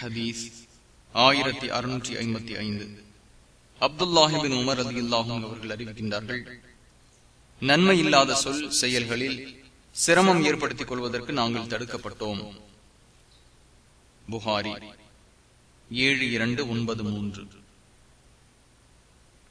ஹதீஸ் ஆயிரத்தி அறுநூற்றி ஐம்பத்தி ஐந்து. அப்துல்லாஹிபின் உமர் அலி அல்லாஹும் அவர்கள் அறிவிக்கின்றார்கள் நன்மை இல்லாத சொல் செயல்களில் சிரமம் ஏற்படுத்திக் கொள்வதற்கு நாங்கள் தடுக்கப்பட்டோம். புகாரி ஏழு இரண்டு ஒன்பது மூன்று.